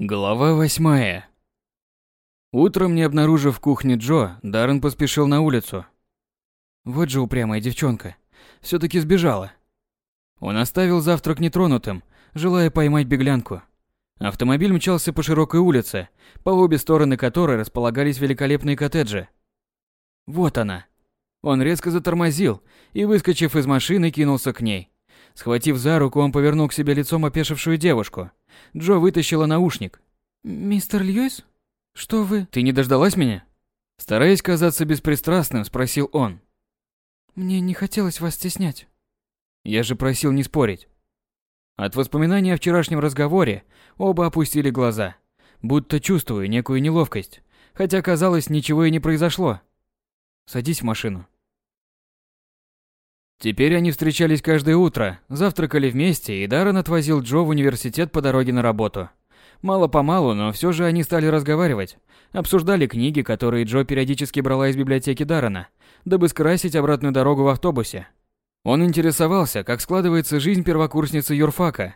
Глава восьмая. Утром, не обнаружив в кухне Джо, Даррен поспешил на улицу. Вот же упрямая девчонка. все таки сбежала. Он оставил завтрак нетронутым, желая поймать беглянку. Автомобиль мчался по широкой улице, по обе стороны которой располагались великолепные коттеджи. Вот она. Он резко затормозил и, выскочив из машины, кинулся к ней. Схватив за руку, он повернул к себе лицом опешившую девушку – Джо вытащила наушник. «Мистер Льюис? Что вы...» «Ты не дождалась меня?» Стараясь казаться беспристрастным, спросил он. «Мне не хотелось вас стеснять». Я же просил не спорить. От воспоминания о вчерашнем разговоре оба опустили глаза, будто чувствую некую неловкость, хотя казалось, ничего и не произошло. Садись в машину. Теперь они встречались каждое утро, завтракали вместе, и Даррен отвозил Джо в университет по дороге на работу. Мало-помалу, но все же они стали разговаривать. Обсуждали книги, которые Джо периодически брала из библиотеки Даррена, дабы скрасить обратную дорогу в автобусе. Он интересовался, как складывается жизнь первокурсницы юрфака.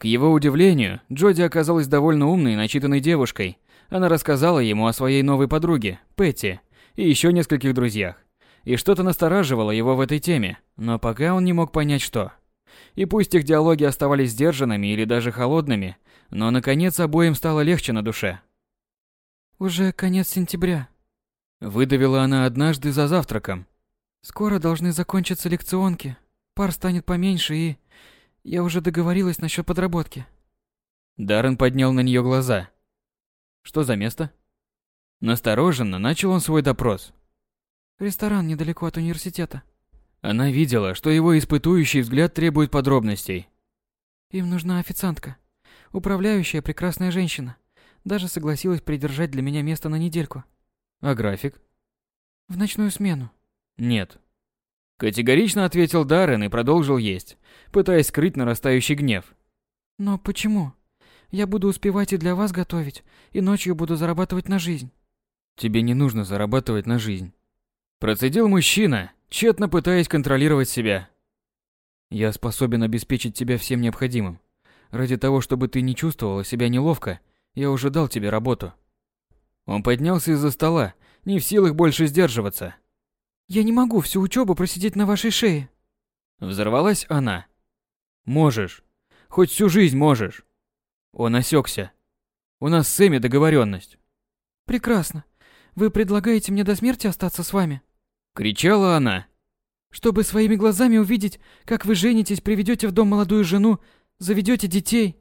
К его удивлению, Джоди оказалась довольно умной и начитанной девушкой. Она рассказала ему о своей новой подруге, Петти, и еще нескольких друзьях и что-то настораживало его в этой теме, но пока он не мог понять что. И пусть их диалоги оставались сдержанными или даже холодными, но наконец обоим стало легче на душе. «Уже конец сентября», — выдавила она однажды за завтраком. «Скоро должны закончиться лекционки, пар станет поменьше и... Я уже договорилась насчет подработки». Даррен поднял на нее глаза. «Что за место?» Настороженно начал он свой допрос. Ресторан недалеко от университета. Она видела, что его испытующий взгляд требует подробностей. Им нужна официантка. Управляющая прекрасная женщина. Даже согласилась придержать для меня место на недельку. А график? В ночную смену. Нет. Категорично ответил Даррен и продолжил есть, пытаясь скрыть нарастающий гнев. Но почему? Я буду успевать и для вас готовить, и ночью буду зарабатывать на жизнь. Тебе не нужно зарабатывать на жизнь. Процедил мужчина, тщетно пытаясь контролировать себя. Я способен обеспечить тебя всем необходимым. Ради того, чтобы ты не чувствовала себя неловко, я уже дал тебе работу. Он поднялся из-за стола, не в силах больше сдерживаться. Я не могу всю учебу просидеть на вашей шее. Взорвалась она. Можешь. Хоть всю жизнь можешь. Он осекся. У нас с Эми договоренность. Прекрасно. Вы предлагаете мне до смерти остаться с вами? Кричала она. Чтобы своими глазами увидеть, как вы женитесь, приведете в дом молодую жену, заведете детей.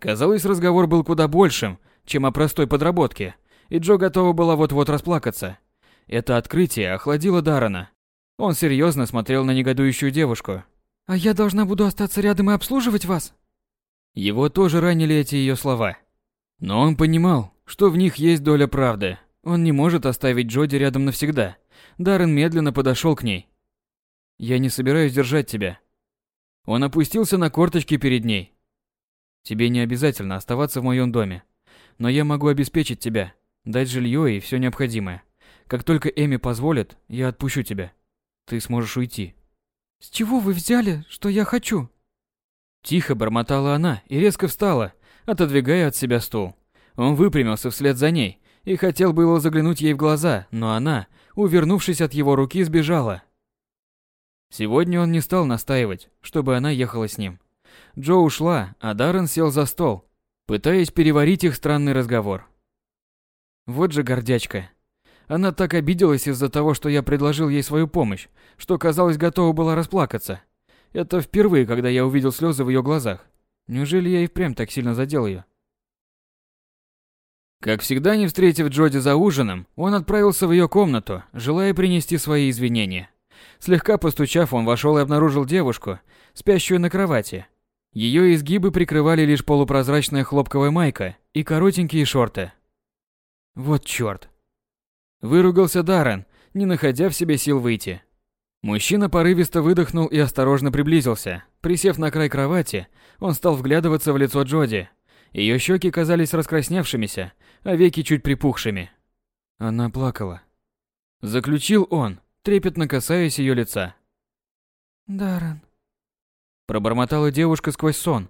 Казалось, разговор был куда большим, чем о простой подработке, и Джо готова была вот-вот расплакаться. Это открытие охладило Дарана. Он серьезно смотрел на негодующую девушку. «А я должна буду остаться рядом и обслуживать вас?» Его тоже ранили эти ее слова. Но он понимал, что в них есть доля правды. Он не может оставить Джоди рядом навсегда. Даррен медленно подошел к ней. «Я не собираюсь держать тебя». Он опустился на корточки перед ней. «Тебе не обязательно оставаться в моем доме, но я могу обеспечить тебя, дать жилье и все необходимое. Как только Эми позволит, я отпущу тебя. Ты сможешь уйти». «С чего вы взяли, что я хочу?» Тихо бормотала она и резко встала, отодвигая от себя стул. Он выпрямился вслед за ней и хотел было заглянуть ей в глаза, но она, увернувшись от его руки, сбежала. Сегодня он не стал настаивать, чтобы она ехала с ним. Джо ушла, а Даррен сел за стол, пытаясь переварить их странный разговор. Вот же гордячка. Она так обиделась из-за того, что я предложил ей свою помощь, что, казалось, готова была расплакаться. Это впервые, когда я увидел слезы в ее глазах. Неужели я и впрямь так сильно задел ее? Как всегда, не встретив Джоди за ужином, он отправился в ее комнату, желая принести свои извинения. Слегка постучав, он вошел и обнаружил девушку, спящую на кровати. Ее изгибы прикрывали лишь полупрозрачная хлопковая майка и коротенькие шорты. Вот чёрт. Выругался Даррен, не находя в себе сил выйти. Мужчина порывисто выдохнул и осторожно приблизился. Присев на край кровати, он стал вглядываться в лицо Джоди. Ее щеки казались раскрасневшимися, а веки чуть припухшими. Она плакала. Заключил он, трепетно касаясь ее лица. «Даррен», пробормотала девушка сквозь сон.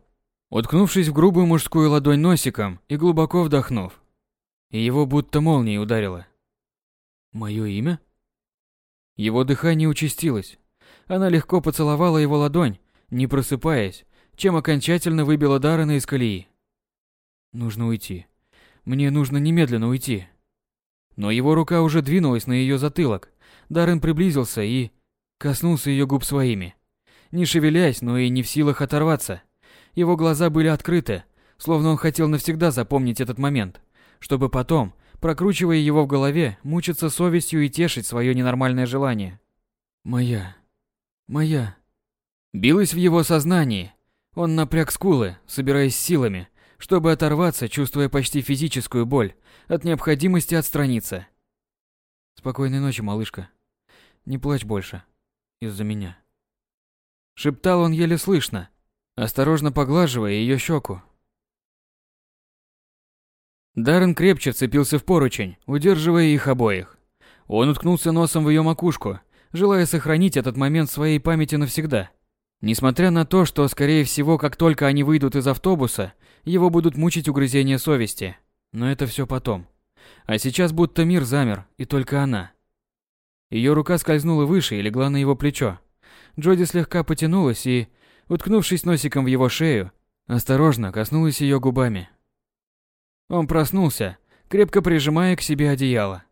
уткнувшись в грубую мужскую ладонь носиком и глубоко вдохнув. И его будто молнией ударило. Мое имя? Его дыхание участилось. Она легко поцеловала его ладонь, не просыпаясь, чем окончательно выбила Даррена из колеи. Нужно уйти. Мне нужно немедленно уйти. Но его рука уже двинулась на ее затылок. Даррен приблизился и коснулся ее губ своими. Не шевелясь, но и не в силах оторваться. Его глаза были открыты, словно он хотел навсегда запомнить этот момент, чтобы потом, прокручивая его в голове, мучиться совестью и тешить свое ненормальное желание. «Моя. Моя». Билось в его сознании. Он напряг скулы, собираясь силами, чтобы оторваться, чувствуя почти физическую боль от необходимости отстраниться. «Спокойной ночи, малышка. Не плачь больше. Из-за меня». Шептал он еле слышно, осторожно поглаживая ее щеку. Даррен крепче вцепился в поручень, удерживая их обоих. Он уткнулся носом в ее макушку, желая сохранить этот момент в своей памяти навсегда. Несмотря на то, что, скорее всего, как только они выйдут из автобуса, его будут мучить угрызения совести. Но это все потом. А сейчас будто мир замер, и только она. Ее рука скользнула выше и легла на его плечо. Джоди слегка потянулась и, уткнувшись носиком в его шею, осторожно коснулась ее губами. Он проснулся, крепко прижимая к себе одеяло.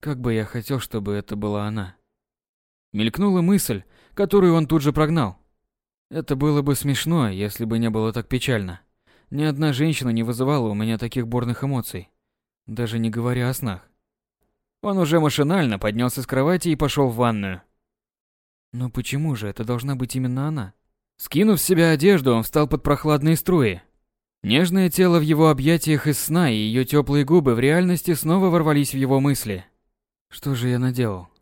Как бы я хотел, чтобы это была она. Мелькнула мысль, которую он тут же прогнал. Это было бы смешно, если бы не было так печально. Ни одна женщина не вызывала у меня таких бурных эмоций, даже не говоря о снах. Он уже машинально поднялся с кровати и пошел в ванную. Но почему же это должна быть именно она? Скинув с себя одежду, он встал под прохладные струи. Нежное тело в его объятиях из сна и ее теплые губы в реальности снова ворвались в его мысли. Что же я наделал?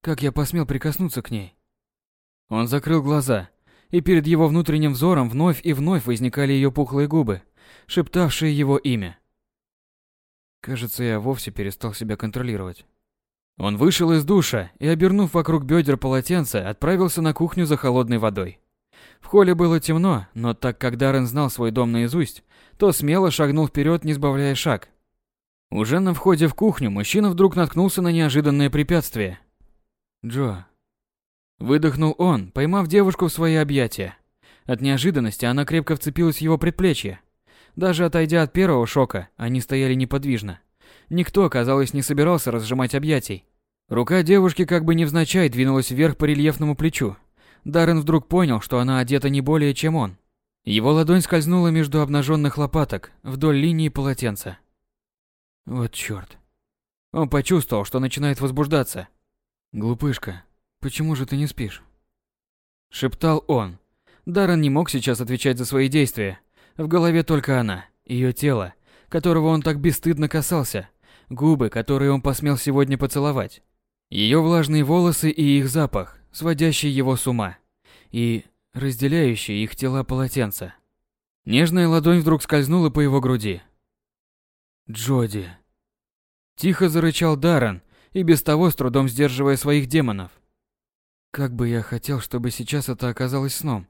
Как я посмел прикоснуться к ней? Он закрыл глаза, и перед его внутренним взором вновь и вновь возникали ее пухлые губы, шептавшие его имя. Кажется, я вовсе перестал себя контролировать. Он вышел из душа и, обернув вокруг бедер полотенце, отправился на кухню за холодной водой. В холле было темно, но так как Даррен знал свой дом наизусть, то смело шагнул вперед, не сбавляя шаг. Уже на входе в кухню мужчина вдруг наткнулся на неожиданное препятствие. «Джо». Выдохнул он, поймав девушку в свои объятия. От неожиданности она крепко вцепилась в его предплечье. Даже отойдя от первого шока, они стояли неподвижно. Никто, казалось, не собирался разжимать объятий. Рука девушки как бы невзначай двинулась вверх по рельефному плечу. Даррен вдруг понял, что она одета не более, чем он. Его ладонь скользнула между обнаженных лопаток вдоль линии полотенца. Вот чёрт. Он почувствовал, что начинает возбуждаться. «Глупышка, почему же ты не спишь?» Шептал он. Даррен не мог сейчас отвечать за свои действия. В голове только она, ее тело, которого он так бесстыдно касался, губы, которые он посмел сегодня поцеловать, ее влажные волосы и их запах, сводящий его с ума, и разделяющие их тела полотенца. Нежная ладонь вдруг скользнула по его груди. «Джоди!» Тихо зарычал Даррен, и без того с трудом сдерживая своих демонов. «Как бы я хотел, чтобы сейчас это оказалось сном.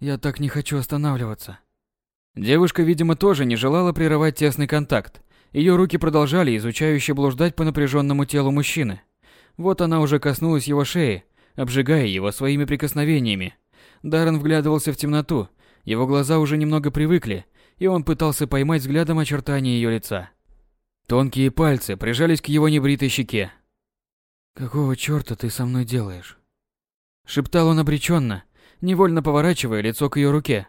Я так не хочу останавливаться». Девушка, видимо, тоже не желала прерывать тесный контакт. Ее руки продолжали изучающе блуждать по напряженному телу мужчины. Вот она уже коснулась его шеи, обжигая его своими прикосновениями. Даррен вглядывался в темноту, его глаза уже немного привыкли, и он пытался поймать взглядом очертания ее лица. Тонкие пальцы прижались к его небритой щеке. «Какого чёрта ты со мной делаешь?» Шептал он обреченно, невольно поворачивая лицо к ее руке.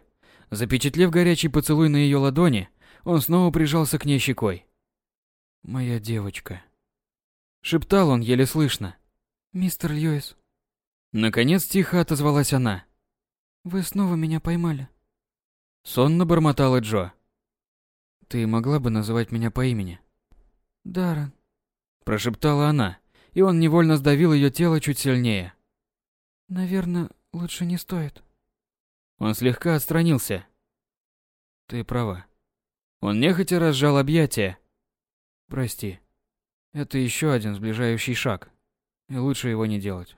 Запечатлев горячий поцелуй на ее ладони, он снова прижался к ней щекой. «Моя девочка», — шептал он еле слышно. «Мистер Льюис». Наконец тихо отозвалась она. «Вы снова меня поймали». Сонно бормотала Джо. «Ты могла бы называть меня по имени?» «Даррен», — прошептала она, и он невольно сдавил ее тело чуть сильнее. «Наверное, лучше не стоит». Он слегка отстранился. Ты права. Он нехотя разжал объятия. Прости. Это еще один сближающий шаг. И лучше его не делать.